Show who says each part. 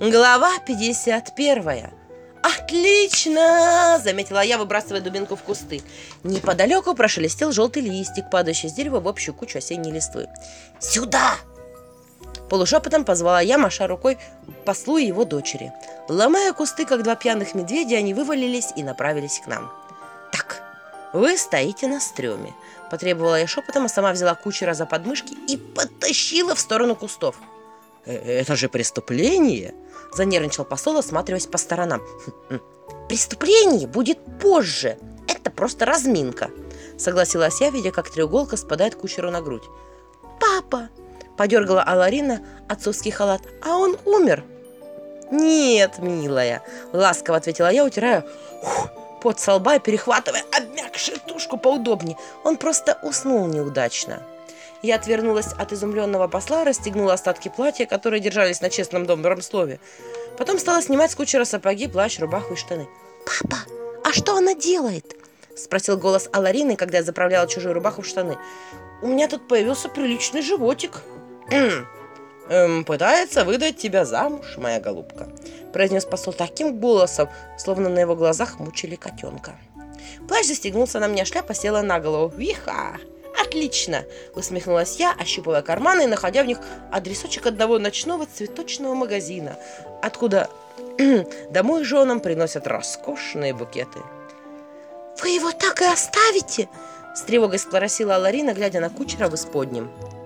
Speaker 1: Глава 51. «Отлично!» – заметила я, выбрасывая дубинку в кусты. Неподалеку прошелестел желтый листик, падающий с дерева в общую кучу осенней листвы. «Сюда!» Полушепотом позвала я, маша рукой послу и его дочери. Ломая кусты, как два пьяных медведя, они вывалились и направились к нам. «Так, вы стоите на стреме», – потребовала я шепотом, а сама взяла кучера за подмышки и потащила в сторону кустов. «Э, «Это же преступление!» – занервничал посол, осматриваясь по сторонам. «Хм, «Преступление будет позже. Это просто разминка», – согласилась я, видя, как треуголка спадает кучеру на грудь. «Папа!» – подергала Аларина отцовский халат. «А он умер!» «Нет, милая!» – ласково ответила я, утирая пот со лба и перехватывая обмякшую тушку поудобнее. Он просто уснул неудачно. Я отвернулась от изумленного посла, расстегнула остатки платья, которые держались на честном добром слове. Потом стала снимать с кучера сапоги, плащ, рубаху и штаны. «Папа, а что она делает?» – спросил голос Аларины, когда я заправляла чужую рубаху в штаны. «У меня тут появился приличный животик». «Эм, «Пытается выдать тебя замуж, моя голубка», – произнес посол таким голосом, словно на его глазах мучили котенка. Плащ застегнулся на меня, шляпа села на голову. «Виха!» «Отлично!» – усмехнулась я, ощупывая карманы и находя в них адресочек одного ночного цветочного магазина, откуда домой женам приносят роскошные букеты. «Вы его так и оставите?» – с тревогой спросила Ларина, глядя на кучера в исподнем.